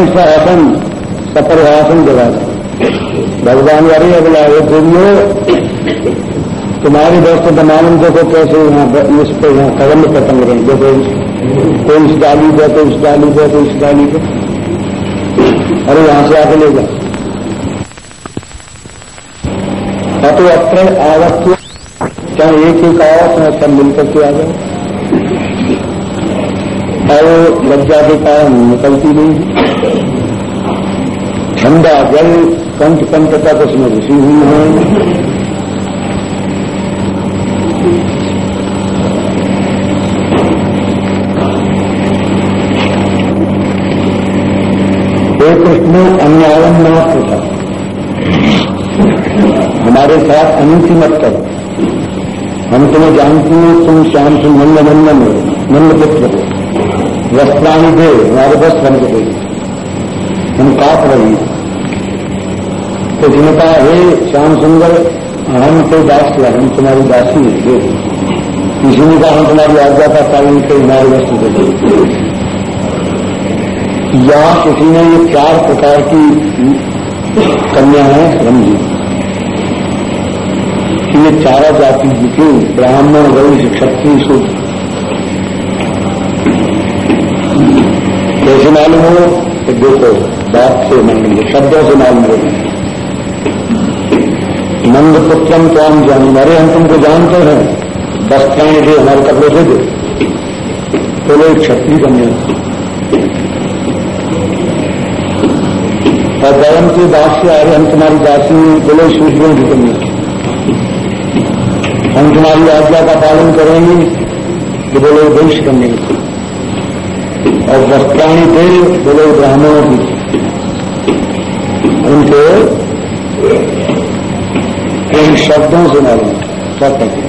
आसन सफ़र आसन जगा भगवान वाली अगला वो देवियो तुम्हारी दोस्त बनावन देखो कैसे यहाँ इस पे यहाँ कदम पतंग रहे देखो, कोई इस डाली पे तो इस डाली पे तो इस डाली पे अरे यहाँ से आके ले जाओ तो अत्र आवत्य चाहे एक आओ तो सब मिलकर के आ जाओ और लज्जा के कारण निकलती नहीं। ठंडा जल कंठ कंठ तक उसमें घुसी हुई है। कृष्ण, अन्यायम मात्र था हमारे साथ अनुति मत करो। हम तुम्हें जानती हैं, तुम श्याम से नंद नंदन हो नंद पुत्र हो। वस्त्राणी दे हमारे बस बन के हम काप रही तो जिन्हें कहा हे श्याम सुंदर, हम तो दास किया हम तुम्हारी दासी है किसी ने कहा, हम तुम्हारी आज्ञा का पालन के हमारे वस्त्र दे। यहाँ किसी ने ये चार प्रकार की कन्या है समझी ये चारा जाति जी की ब्राह्मण वैश्य क्षत्रिय सूत्र कैसे मालूम हो कि देखो बात से मालूम हो, शब्दों से मालूम हो। नंद पुत्रम तो हम जान, अरे हम तुमको जानते हैं वस्त्राएँ दे, हमारे कपड़े से दे। तो लोग क्षत्रिय कन्या और गरम के दास से रहे हम तुम्हारी दासी बोले सूर्यों की कन्या हम तुम्हारी आज्ञा का पालन करेंगे कि बोले वंश करने। और वस्त्राणी थे बोले ब्राह्मणों की। उनके इन शब्दों से मालूम सब कहते हे।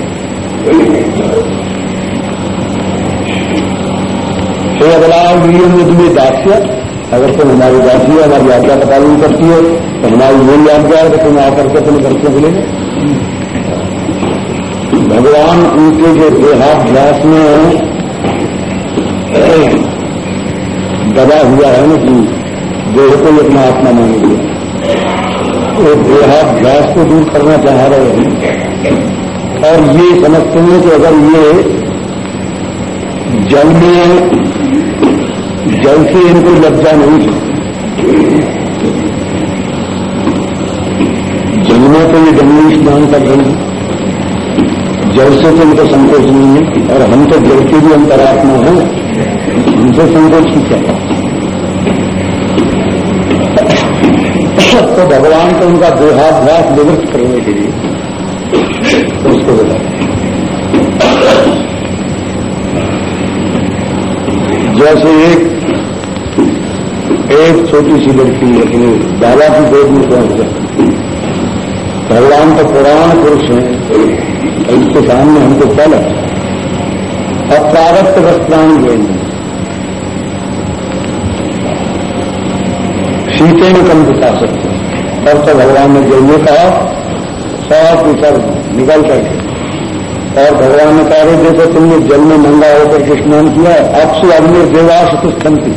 अगला वीर में तुम्हें दास्य अगर तुम हमारी दासी है, हमारी आज्ञा का पालन करती हो तो हमारी यही आज्ञा है तो तुम आकर के तुम करते बोले भगवान उनके जो देहाभ्यास में दबा हुआ है ना कि देह को अपना आत्मा मान लिया। वो देहाभ्यास को दूर करना चाह रहे हैं। और ये समझते हैं कि अगर ये जल में जल से इनको लज्जा नहीं जल में तो ये ज़मीन स्नान कर रहे हैं। जल से तो इनको संकोच नहीं है। और हम तो जल के भी अंतरात्मा हैं। हमसे संकोच की क्या तो भगवान को उनका देहाभ्यास निवृत्त करने के लिए उसको बताया जैसे एक एक छोटी सी लड़की अपने दादा की गोद में पहुँच जाती भगवान तो पुराण पुरुष हैं इसके सामने हमको पल अप्रारक्त वस्त्राणी देंगे सीते में कम दिखा सकते तब तो भगवान ने ये कहा, सब ऊपर निकल करके और भगवान ने कहा देखो, तुमने जल में नंगा होकर के स्नान किया अक्सु अग्नि देवास तुष्टंती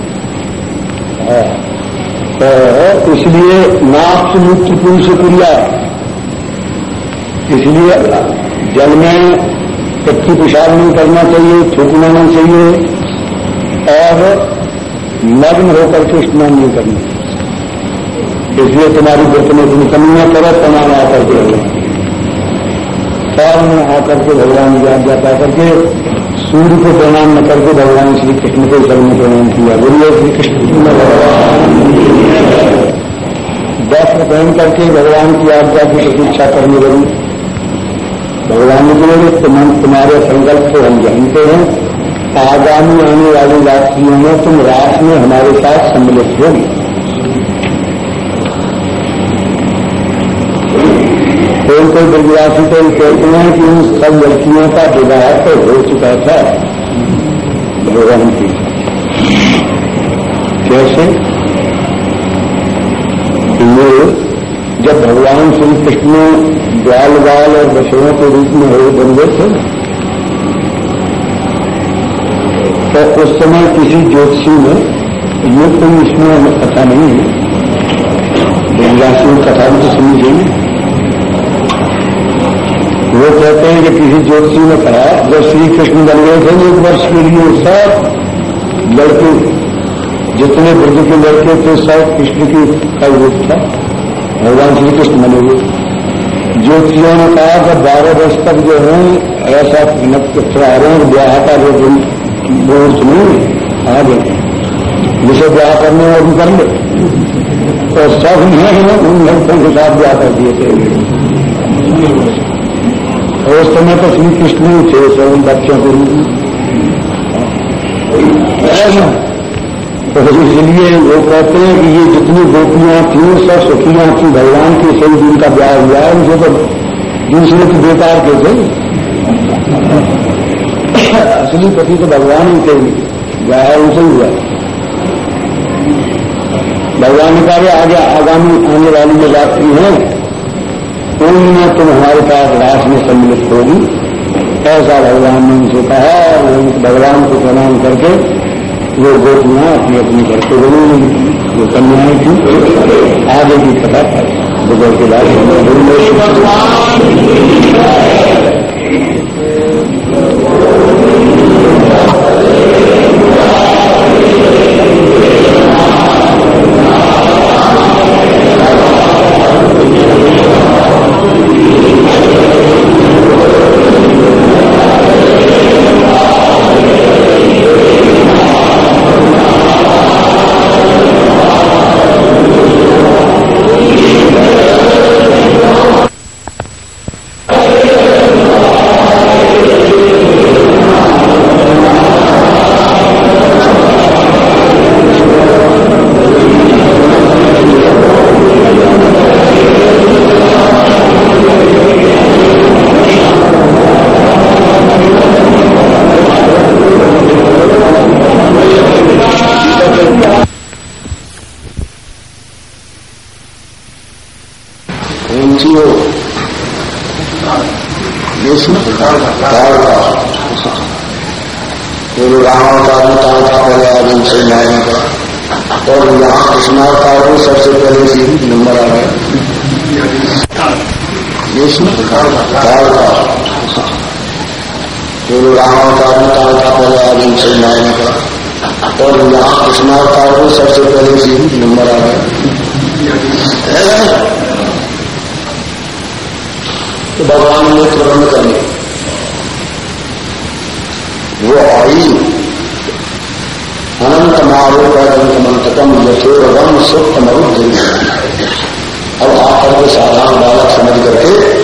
तो इसलिए नाप मुक्त पुरुष क्रिया इसलिए जल में कच्ची पिशाब नहीं करना चाहिए थूकना नहीं चाहिए, और नग्न होकर के स्नान नहीं करना। इसलिए तुम्हारी व्रत में तुम कमियाँ करो प्रणाम आकर के और में आकर के भगवान की आज्ञा करके सूर्य को प्रणाम न करके भगवान श्री कृष्ण को शरण प्रणाम किया। बोलिए, श्री कृष्ण भगवान वस्त्र पहन करके भगवान की आज्ञा की प्रतीक्षा करने लगी। भगवान ने बोले तुम तुम्हारे संकल्प को हम जानते हैं। आगामी आने वाली रात्रियों में तुम रात में हमारे साथ सम्मिलित होगी कोई कोई ब्रजवासी तो कहते हैं कि उन सब लड़कियों का विवाह तो हो चुका था। भगवान की कैसे जब भगवान श्री कृष्ण ग्वाल बाल और बछड़ों के रूप में हो बंदे थे तो उस समय किसी ज्योतिषी ने ये कोई इसमें कथा नहीं है राशि कथा भी तो चाहिए वो कहते हैं कि किसी ज्योतिषी ने कहा, जब श्री कृष्ण बन गए थे एक वर्ष के लिए, सब लड़के, जितने ब्रज के लड़के थे, सब कृष्ण की का रूप था। भगवान श्री कृष्ण बने हुए ज्योतिषियों ने कहा कि बारह वर्ष तक जो है, ऐसा प्रारंभ ब्याह का जो मुहूर्त नहीं आ गए जिसे ब्याह करने वो भी कर ले। तो सबने उन लड़कों के साथ ब्याह कर दिए थे। और उस समय तो श्री कृष्ण ही थे सब उन बच्चों के तो इसलिए वो कहते हैं कि ये जितनी गोपियाँ थी, सब सुखियाँ थी, भगवान के सही दिन का ब्याह हुआ है, उनसे तो दूसरे की बेकार के थे। असली पति तो भगवान ही थे। ब्याह उनसे हुआ भगवान ने कहा आगे आगामी आने वाली जो रात्रि है, उनमें तुम हमारे पास रास में सम्मिलित होगी। ऐसा भगवान ने उनसे कहा भगवान को प्रणाम करके वो गोपियाँ अपनी अपनी घर को बनी जो कन्याएँ थी आगे की कथा बुज़ुर्ग के काल गुरु राम अवतार में काल का पहले आ गई नारायण का और यहाँ कृष्ण अवतार में सबसे पहले जी नंबर आ गया तो भगवान ने प्रबंध कर लिया वो आई अनंत मारो अनंत मंत्रकम यथोरम सुप्त मरुद्ध अब आकर के साधारण बालक समझ करके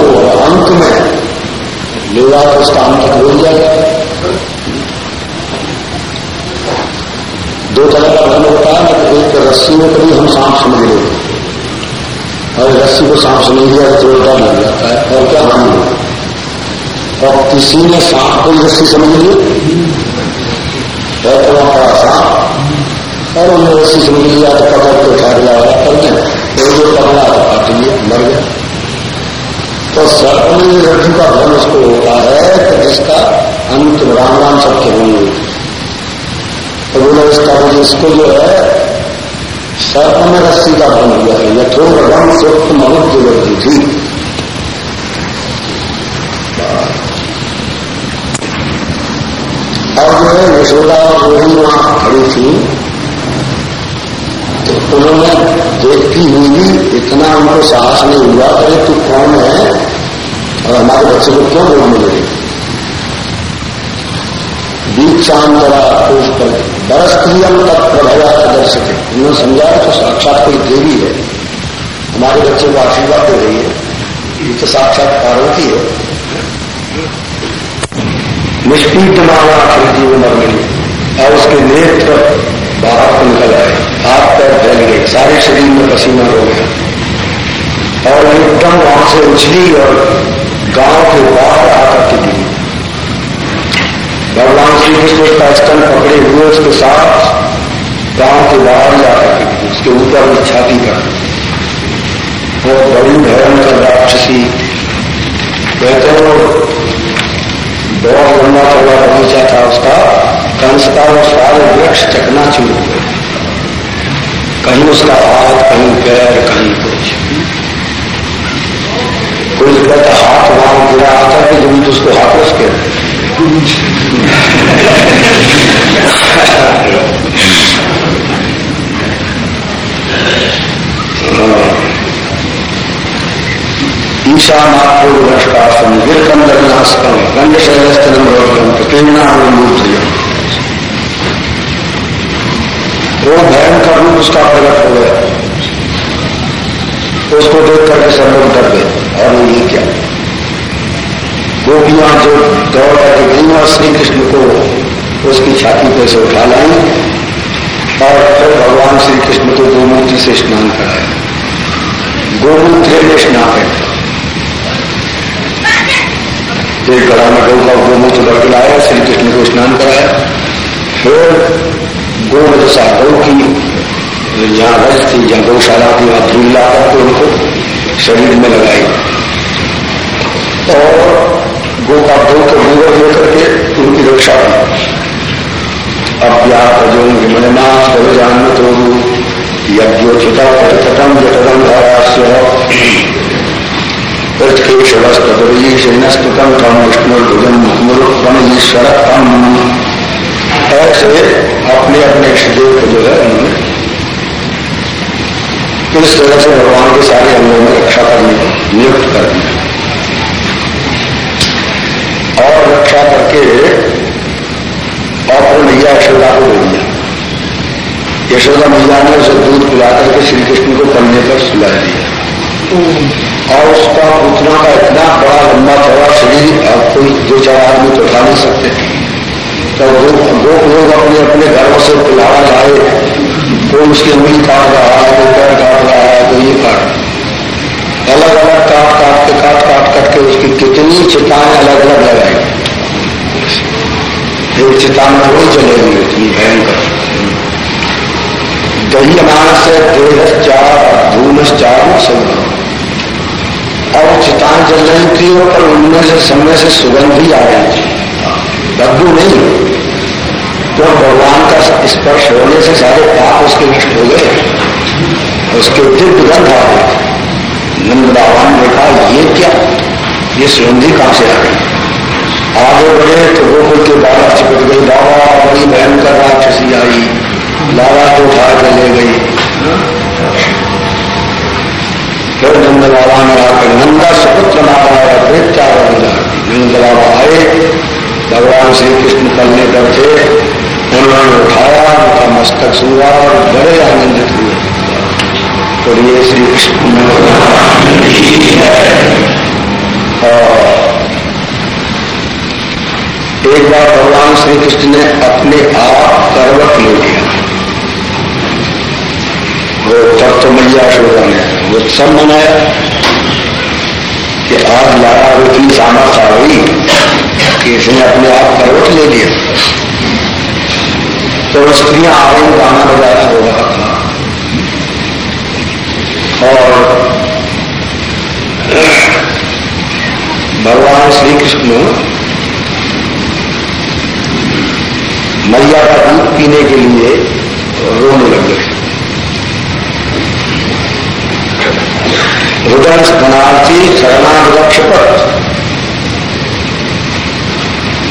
अंक में लेवा तो उसका हो जाए दो तरह का धन होता है, एक रस्सी में कभी हम सांप समझ लेते और रस्सी को सांप समझ लिया तो डर लग जाता है, और क्या हम और किसी ने सांप को रस्सी समझ ली? है तो वहाँ पड़ा सांप, और उन्हें रस्सी समझ लिया तो पकड़ के और करने तो जो पकड़ा तो लिया मर गया। तो सर्पनी रज्जु का धर्म उसको होता है कि जिसका अंत राम राम सबके होंगे तो बोले इसका इसको जो है सर्प में रस्सी का बन हुआ है। यथोर रम सूक्ष्म मनुष्य थी। और जो है यशोदा और रोहिणी वहाँ खड़ी थी। तो उन्होंने देखती हुई इतना उनको साहस नहीं हुआ, अरे तू कौन है? और हमारे बच्चे को क्यों बोलने लगे? दीक्षांतरा पुरुष कर परस्त्रियम तत्प्रभया दर्शक उन्होंने समझाया तो साक्षात कोई देवी है। हमारे बच्चे को आशीर्वाद दे रही है। ये तो साक्षात पार्वती है। आकृति वो मर गई और उसके नेत्र बाहर निकल आए। हाथ पैर फैल गए सारे शरीर में पसीना हो गया। और एकदम वहाँ से उछली और गाँव के बाहर आकर के गिरी। भगवान श्री कृष्ण उसका स्तन पकड़े हुए उसके साथ गाँव के बाहर जाकर के उसके ऊपर भी छाती पर। वो बड़ी भयंकर राक्षसी। कहते हो बहुत लंबा चौड़ा बगीचा था उसका। कंस का वो सारे वृक्ष चकना चूर हो गए। कहीं उसका हाथ कहीं पैर कहीं कुछ। कोई कहता हाथ वहाँ गिरा आता कि ज़मीन तो उसको हाथ के। ईशानात्पूर्व वृक्षकासन गिरकंदनास्कम गंड शैलस्तनम वो भयंकर रूप उसका प्रकट हो गया, उसको देख करके सब लोग डर गए और ये क्या? गोपियाँ जो दौड़ करके गई और श्री कृष्ण को उसकी छाती पर से उठा लाई, और फिर भगवान श्री कृष्ण को गोमूर्ति से स्नान कराया। गोमूत्र में स्नान है एक गड़ा में गौ का गोमूत्र भर के लाया श्री कृष्ण को स्नान कराया। फिर गो की जहाँ रस थी जहाँ गौशाला थी वहाँ धूल ला करके उनको शरीर में लगाई। और गो का गौ के गोबर लेकर के उनकी रक्षा की। अभ्यास जो विमलनाथ बलजान तो यज्ञोचिता तटम जटम धारास्य। पृथ्वीशवस्तुरीशनस्तुतम तम विष्णुर्भुजम मुरुत्तम ईश्वरत्म ऐसे अपने अपने शरीर को जो है उन्होंने इस तरह से भगवान के सारे अंगों में रक्षा करने को नियुक्त कर दिया। और रक्षा करके और मैया यशोदा को दे दिया यशोदा मैया ने उसे दूध पिला करके श्री कृष्ण को पन्ने पर सुला दिया। और उसका उतना का इतना बड़ा लंबा चौड़ा शरीर अब कोई दो चार आदमी तो उठा नहीं सकते। तो दो लोग अपने अपने घरों से पिलावा जाए कोई उसकी उंगली काट रहा है कोई पैर काट रहा है तो ये काट। अलग अलग काट काट के काट काट करके उसकी कितनी चिताएँ अलग अलग लगाई एक चिता में वही चलेगी इतनी भयंकर। दही अनाज से देह चार धूल चार सब और चिताएँ जल रही थी और उनमें से, समय से सुगंध ही आ रही थी। बदबू नहीं तो भगवान का स्पर्श होने से सारे पाप उसके नष्ट हो गए। उसके दिव्य गंध आ नंद बाबा ने देखा ये क्या? ये सुगंधी कहाँ से आ गई? आगे बढ़े तो गोकुल के बाबा चिपट गई। बाबा, बड़ी भयंकर राक्षसी आई। बाबा को उठा कर ले गई। फिर नंद बाबा ने आकर नंदा सुपुत्र नारायण प्रेत्यावर नंद बाबा आए। भगवान श्री कृष्ण करने पर थे उन्होंने उठाया उनका मस्तक सुआ और बड़े आनंदित हुए और ये श्री कृष्ण और एक बार भगवान श्री कृष्ण ने अपने आप करवट ले लिया। वो तब तो मैया शोधा ने वो सब मनाया कि आज लारा इतनी सामर्थ्य आ गई कि इसने अपने आप करवट ले लिया। तो स्त्रियाँ आ रही गाना बजाना हो था और भगवान श्री कृष्ण मैया का दूध पीने के लिए रोने लग हृदय धनार्थी शरणागक्ष पर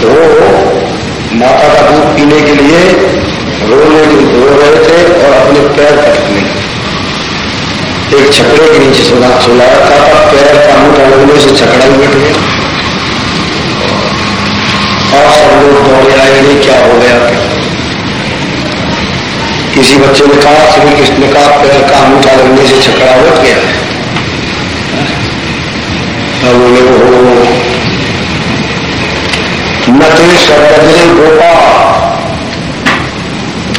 वो माता का दूध पीने के लिए रोने रो रहे थे और अपने पैर कटने एक छकड़े के नीचे सुना सुला था, पैर का मुठ लगने से छकड़ा ही बैठ गया और सब लोग दौड़े आए नहीं क्या हो गया? किसी बच्चे ने कहा श्री कृष्ण ने कहा, पैर का अंगूठा लगने से छकड़ा उठ गया? है बोले हो नते शब्दे गोपा बाल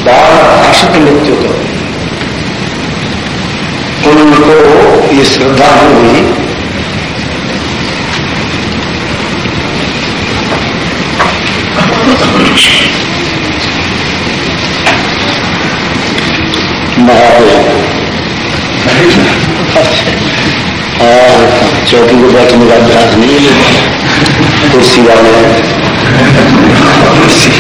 भाषित नष्ट मृत्यु तो उनको ये श्रद्धा हुई महादेव और चौकी को बैठने का अभ्यास नहीं है कुर्सी वाले कुर्सी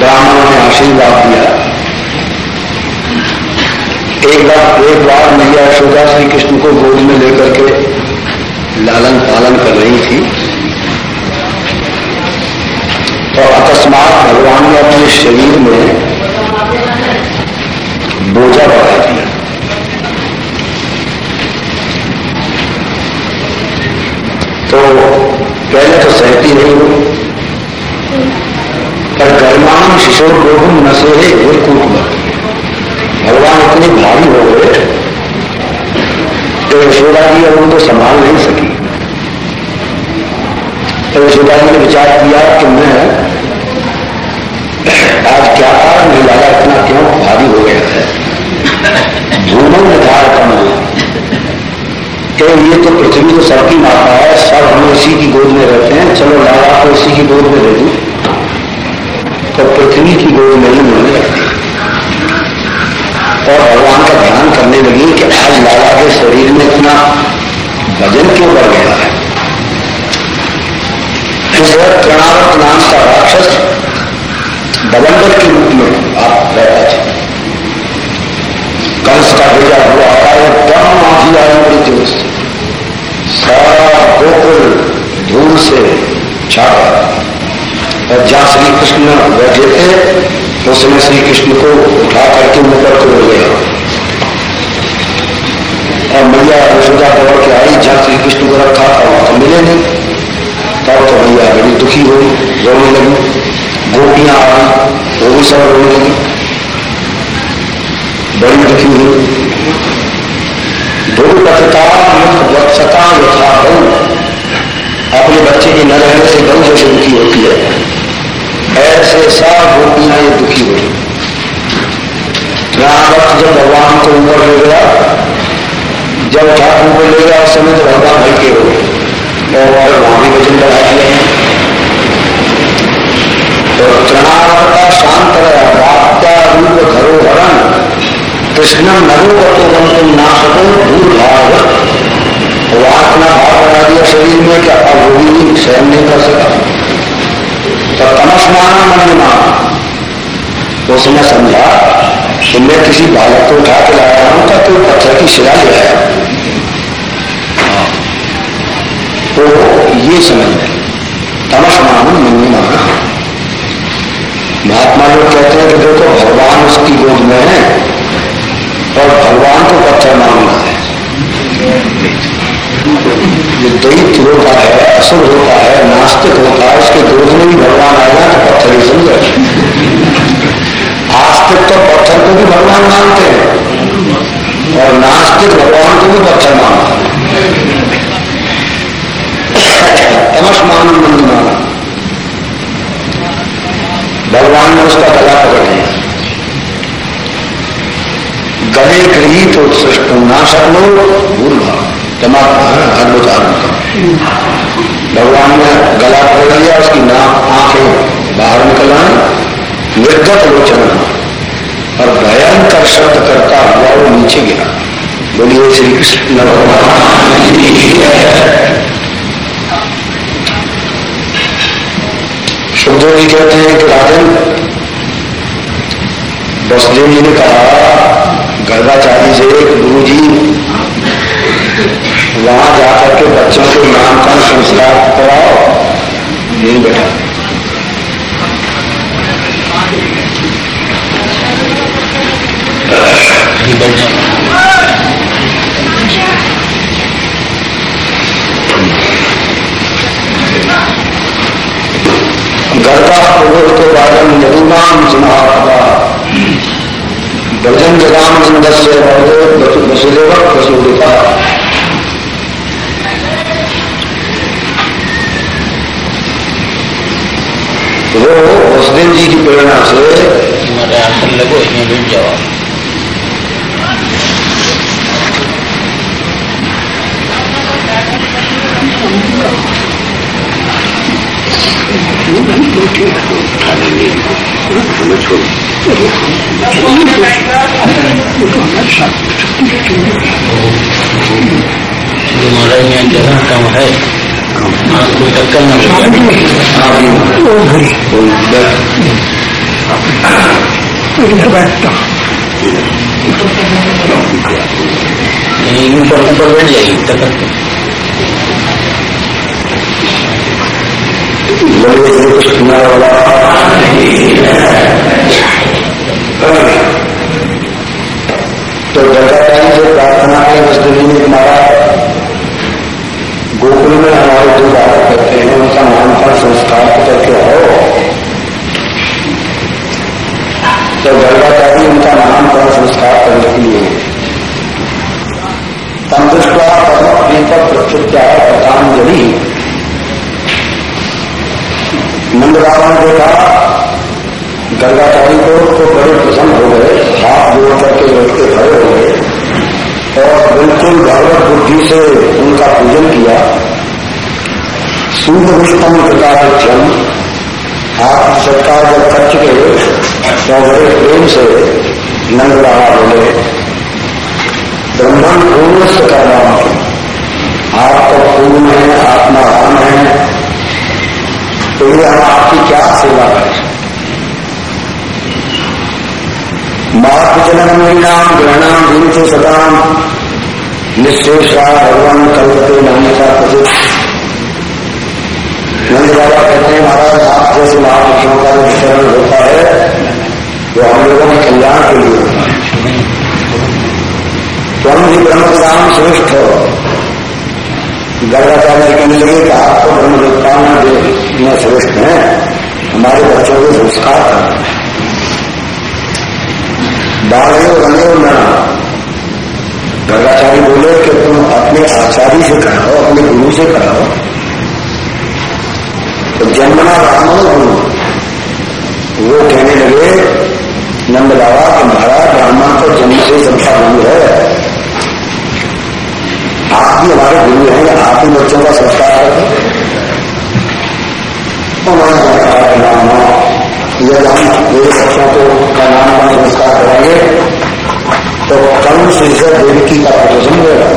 ब्राह्मणों ने आशीर्वाद दिया एक बार एक बार मैया यशोदा श्री कृष्ण को गोद में लेकर के लालन पालन कर रही थी। और अकस्मात भगवान ने अपने शरीर में बोझा बढ़ा दिया तो पहले तो सहती नहीं हुई पर गर्मान शिशोर गोकुम नशे एक कूट भगवान इतने भारी हो गए तो यशोदा जी अब उनको संभाल नहीं सकी। तो यशोदा जी ने विचार किया कि मैं क्यों? भारी हो गया है भूमन निर्धार करना कि ये तो पृथ्वी तो सबकी माता है। सब हम इसी की गोद में रहते हैं। चलो, लाला को इसी की गोद में दे दू। तो पृथ्वी की गोद में ही लगती और भगवान का ध्यान करने लगी कि आज लाला के शरीर में इतना वज़न क्यों बढ़ गया है? इस प्रणावत नाम का राक्षस बलंबर के रूप में आप रहता थे कंस का भेजा हुआ एकदम माफ़ी आई बड़ी तेज सारा गोकुल धूल से छाड़ा और जहाँ श्री कृष्ण बैठे थे उसने श्री कृष्ण को उठा करके ऊपर तोड़ गया और मैया यशोदा दौड़ के आई, जहाँ श्री कृष्ण को रखा था, वहाँ तो मिले नहीं। तब तो मैया बड़ी दुखी हुई, रोने लगी। गोपियाँ वो भी सब रोने लगी बड़ी दुखी हुई। दुर्पथता वत्सता यथा अपने बच्चे के न रहने से गौ जैसे दुखी होती है। ऐसे सब गोपियाँ ये दुखी हुई। यहाँ वक्त जब भगवान को ऊपर ले गया, जब ठाकुर को ले गया, उस समय तो भगवान हल्के हो गए। और वहाँ भी वज़न बढ़ा दिया तो तृणावता शांत वाप्या रूप धरोहरण कृष्ण नरो तो तुम ना सको दूर भाव वो अपना भाव बना दिया शरीर में क्या अब वो भी नहीं कर सका तो तमस्मान महिमा तो उसने समझा कि मैं किसी बालक को उठा के लाया हूँ। तो कोई पत्थर की शिला ले आया तो ये समझ में तमस्मान महिमा महात्मा लोग कहते हैं कि देखो, भगवान उसकी गोद में है और भगवान को पत्थर मांगना है। ये दैत्य होता है, असुर होता है, नास्तिक होता है, इसके दोष में भी भगवान आएगा तो पत्थर ही समझे आस्तिक तो पत्थर को भी भगवान मानते हैं और नास्तिक भगवान को भी पत्थर मानते तमस मान माना भगवान ने उसका गला पकड़ लिया। गले गृहित उत्सृष्ट नाशक लोग भूल है अद्भुत आत्मा भगवान ने गला पकड़ लिया, उसकी नाक आँखें बाहर निकल आए निर्गत लोचन और भयंकर शब्द करता हुआ वो नीचे गिरा। बोलिए, श्री कृष्ण सुखदेव जी कहते हैं कि राजन वसुदेव जी ने कहा गर्भाचारी से गुरु जी, वहाँ जाकर के बच्चों के नामकरण संस्कार कराओ, नहीं बेटा। गर्भा पूर्व के बाद यदुनाम चुनाव भजन जगाम नंद से वसुदेव वसुदेवा वो वसुदेव जी की प्रेरणा से लगो इसमें डूब जाओ महाराज में जगह कम है आपको टक्कर न बैठता ऊपर बैठ जाएगी टक्कर बोले श्री कृष्ण तो जगह से प्रार्थना है वस्तुलिंग महाराज गोकुल में हमारे जो बात करते हैं उनका नाम पर संस्कार करके आओ तो गर्गाचारी उनका नाम पर संस्कार करने के लिए तंदुष्टा परम प्रीत प्रत्युत्या पतांजलि। नंदरावण जो था गंगाचारी को तो बड़े प्रसन्न हो गए, हाथ जोड़ करके बैठते खड़े हो गए। और बिल्कुल भगवत बुद्धि से उनका पूजन किया। सूर्य पुष्पम कृतार्थ्यम हाथ सरकार जब कर चुके तो बड़े प्रेम से नंदरावा बोले ब्रह्मण पूर्ण से करना आप तो पूर्ण है आत्मा। तो ये हम आपकी क्या सेवा करें? मातृजनम नाम ग्रहणाम से सदाम निश्चेषा भगवान कल्पते नाम का प्रसिद्ध नंद बाबा कहते हैं, महाराज, आप जैसे महापुरुषों का जो विचरण होता है, वो हम लोगों के कल्याण के लिए होता है। तो हम भी ब्रह्मदान श्रेष्ठ जी कहने लगे कि आपको ब्रह्म में श्रेष्ठ हैं हमारे बच्चों को संस्कार बाढ़े रंगे मना गर्गाचार्य बोले कि तुम अपने आचार्य से कराओ अपने गुरु से कराओ तो जन्मना ब्राह्मण गुरु वो कहने लगे नंद बाबा महाराज ब्राह्मण को जन्म से सबका गुरु है। आप भी हमारे गुरु हैं आप ही बच्चों का संस्कार करते हम बच्चों को का नाम का संस्कार करेंगे। तो कम से देवकी का प्रदर्शन होगा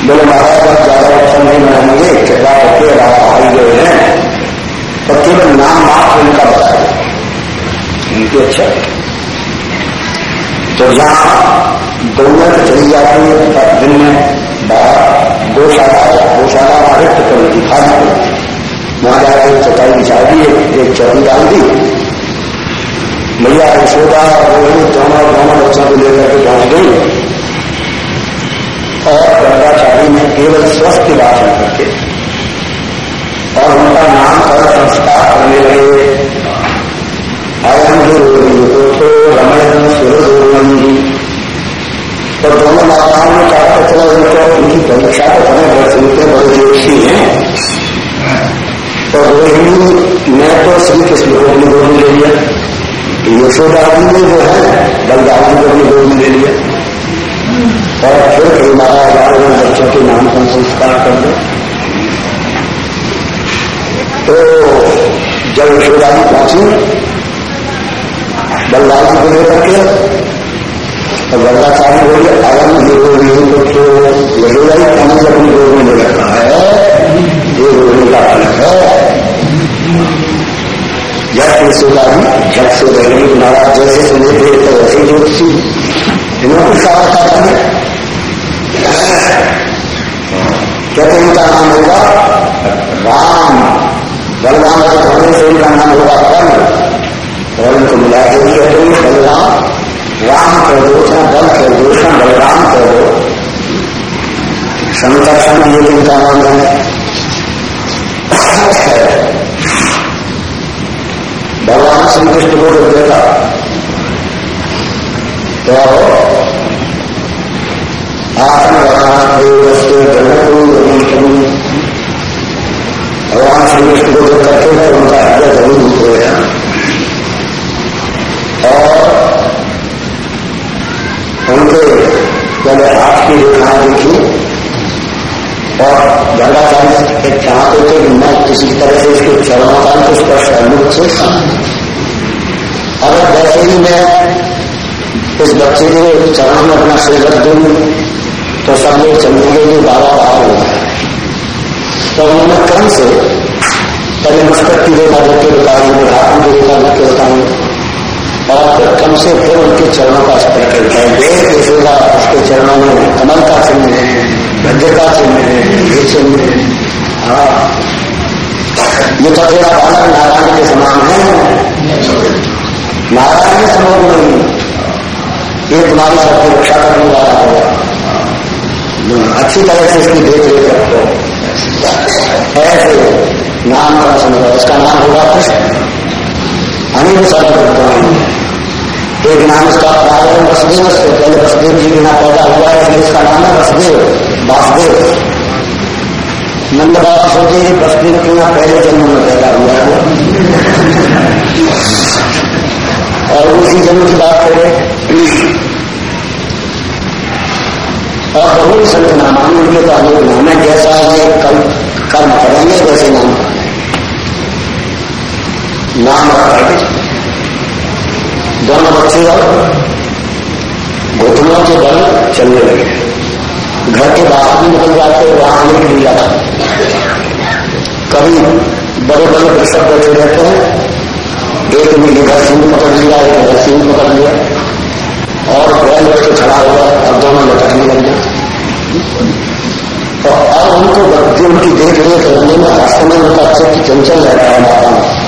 बोले, महाराज, आप ज़्यादा बच्चों नहीं बनाएँगे कृपा करके रात आई गए हैं तो केवल नाम मात्र उनका बताए उनकी अच्छा। तो जहाँ गौया तो चली जाती है दिन में बाहर गौशाला गौशाला हमारे टुकड़ दिखा दी वहाँ जाकर चटाई बिछा दी एक चौकी डाल दी। मैया यशोदा रोहिणी दोनों दोनों बच्चों को लेकर के पहुँच गई। और गंगाचारी ने केवल स्वस्थ भाषण करके और उनका नाम और संस्कार करने लगे। अयम जो रोहिणी तो रमण सुर तो ने क्या पता चला उनको उनकी परीक्षा तो बड़े बड़े सुनते बड़े जोशी हैं तो रोहिणी ने तो श्री कृष्ण को अपनी गोद में ले लिया यशोदा जी ने जो है बलदाव जी को अपनी गोद में ले लिया और फिर कई मारा हज़ारों बच्चों के नाम का संस्कार कर दो तो जब यशोदा जी पहुँची बलदाव जी को लेकर के तो वर्गाचार्य बोले अयम ये रोहिणी को तो लगेगा ही कौन से अपनी गोद में ले है ये रोहिणी का फलक है जैसे सुधारी जब से रही महाराज जैसे सुने थे तो वैसे ज्योतिषी इन्होंने कुछ सारा था करने कहते इनका नाम होगा राम बलराम के होने से इनका नाम होगा कर्ण और इनको मिला के हैं बलराम राम कह दो चाहे बल कह दो चाहे बलराम कह दो संकर्षण ये इनका नाम है भगवान कृष्ण को जब देखा तो भगवान कृष्ण को करते हैं उनका हृदय ज़रूर हो गया और उनके, पहले हाथ की रेखाएँ देखी और गंगाचार्य चाहते थे कि मैं किसी तरह से इसके चरणों का स्पर्श कर से अगर वैसे ही मैं इस बच्चे के चरणों में अपना सिर रख दूँ तो सब लोग समझेंगे कि बाबा बाहर हो। गया तो उन्होंने क्रम से पहले मुस्कट की रेखा देते बताऊँगे हाथों की रेखा देते बताऊँगे और फिर कम से फिर उनके चरणों का स्पर्श करता है। देख यशोदा उसके चरणों में कमल का चिन्ह है। का चिन्ह है ये चिन्ह है हाँ। ये तो तेरा बालक नारायण के समान है। नारायण के समान नहीं। ये तुम्हारी सबकी रक्षा करने वाला होगा। अच्छी तरह से इसकी देख रेख। रखो ऐसे नाम का समझो इसका नाम होगा कृष्ण। अनिल सर्व एक नाम इसका प्रारंभ वसुदेव से पहले वसुदेव जी बिना पैदा हुआ है इसलिए इसका नाम है वसुदेव, वासुदेव। नंद बाबा सोचे वसुदेव के यहाँ पहले जन्म में पैदा हुआ है। और उसी जन्म की बात करें और बहुत संत नाम उनके तो अनेक नाम है, जैसा ये कल कर्म करेंगे, वैसे नाम। नाम रखा दोनों बच्चे और घुटनों के बल चलने लगे। घर के बाहर भी निकल जाते वहाँ आने के लिए कभी बड़े बड़े वृषभ बैठे रहते हैं। एक ने इधर सिंह पकड़ लिया, एक इधर सिंह पकड़ लिया। और बैल बैठ के खड़ा हुआ अब दोनों लटकने लगे तो अब उनको उनकी देख रेख करने में हर समय उनका चित्त चंचल रहता है। माता में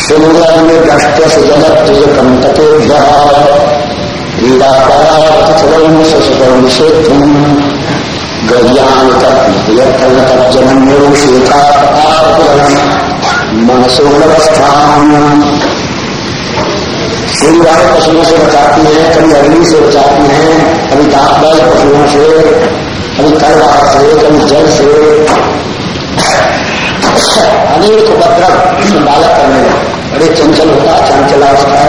सुन्दरनिकष्टस्य जलत्रिजकण्टकेभ्यः क्रीडापरार्थचलं ससुतं सेतुम् गव्यान्तर्जनन्योषेखापुरम् मनसोलवस्थाम् श्रृंगार पशुओं से बचाती है, कभी अग्नि से बचाती है, कभी दापबल पशुओं से, कभी तलवार से, कभी जल से अनेक उपद्रव बालक करने लगे बड़े चंचल होता चंचलावस्था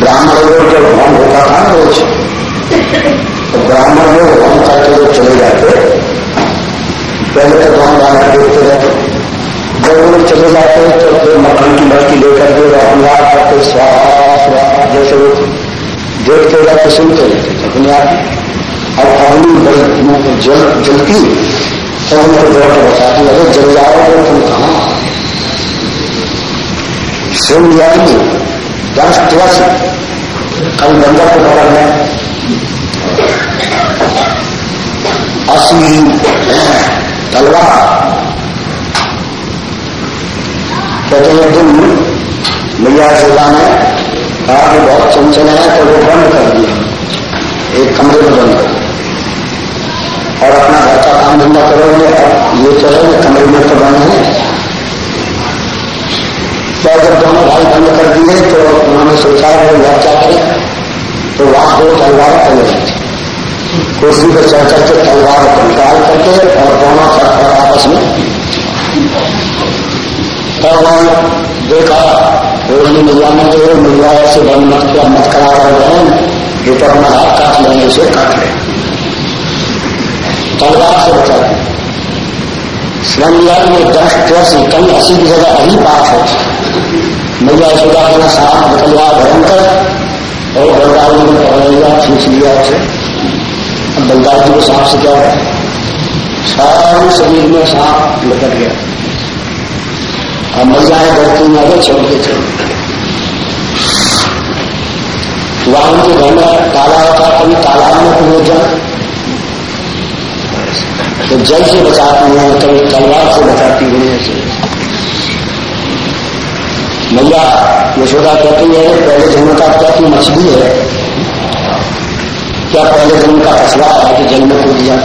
ब्राह्मण लोग जब होम होता था ना रोज तो ब्राह्मण लोग होम करके जब चले जाते, पहले तो होम वाला देखते रहते। जब वो लोग चले जाते तो फिर मक्खन की लड़की लेकर के अनुवाद करते स्वाहा जैसे वो देखते रहते, सुनते रहते, अपने आप और पानी बड़ी, जल, जलती। तो उनको जोड़ के बताती अरे जल जाओगे तुम कहा सिंह दस वर्ष कल बंदर के बगल में असली तलवार कहते हैं तुम मैया सेवा में कहा कि बहुत चंचल है तो वो बंद कर दिया। एक कमरे में बंद कर और अपना घर का काम धंधा करोगे अब ये चलो कमरे में तो बंद है। तो जब दोनों भाई बंद कर दिए तो उन्होंने सोचा वो घर करें तो वहाँ दो तलवार चले कुर्सी पर चढ़ करके तलवार को निकाल करके और दोनों आपस में और देखा, रोहिणी मैया ने जो मैया से बंद मत मत करा रहे हैं जो तो अपना हाथ काट लेने से काट ले। तलवार से बचा श्रमयान में दस वर्ष कई अस्सी की जगह अभी पास है मैया यशोदा अपना सांप निकलवा भयंकर और बलदार जी ने पकड़ लिया खींच लिया उसे। अब बलदार जी को सांप से क्या है? सारे शरीर में सांप लपट गया। अब महिलाएँ डरती में, अगर छोड़ के छोड़ वहाँ उनके घर में ताला होता कभी तालाब में कूद जाए। तो जल से बचाती हैं कभी तलवार से बचाती हैं। ऐसे मैया यशोदा कहती है, पहले जन्म का क्या की मछली है। क्या पहले जन्म का फसला है कि जन्म को दिया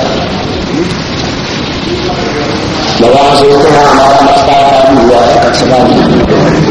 भगवान सोचते हैं, हमारा नमस्कार हुआ है कक्षका जी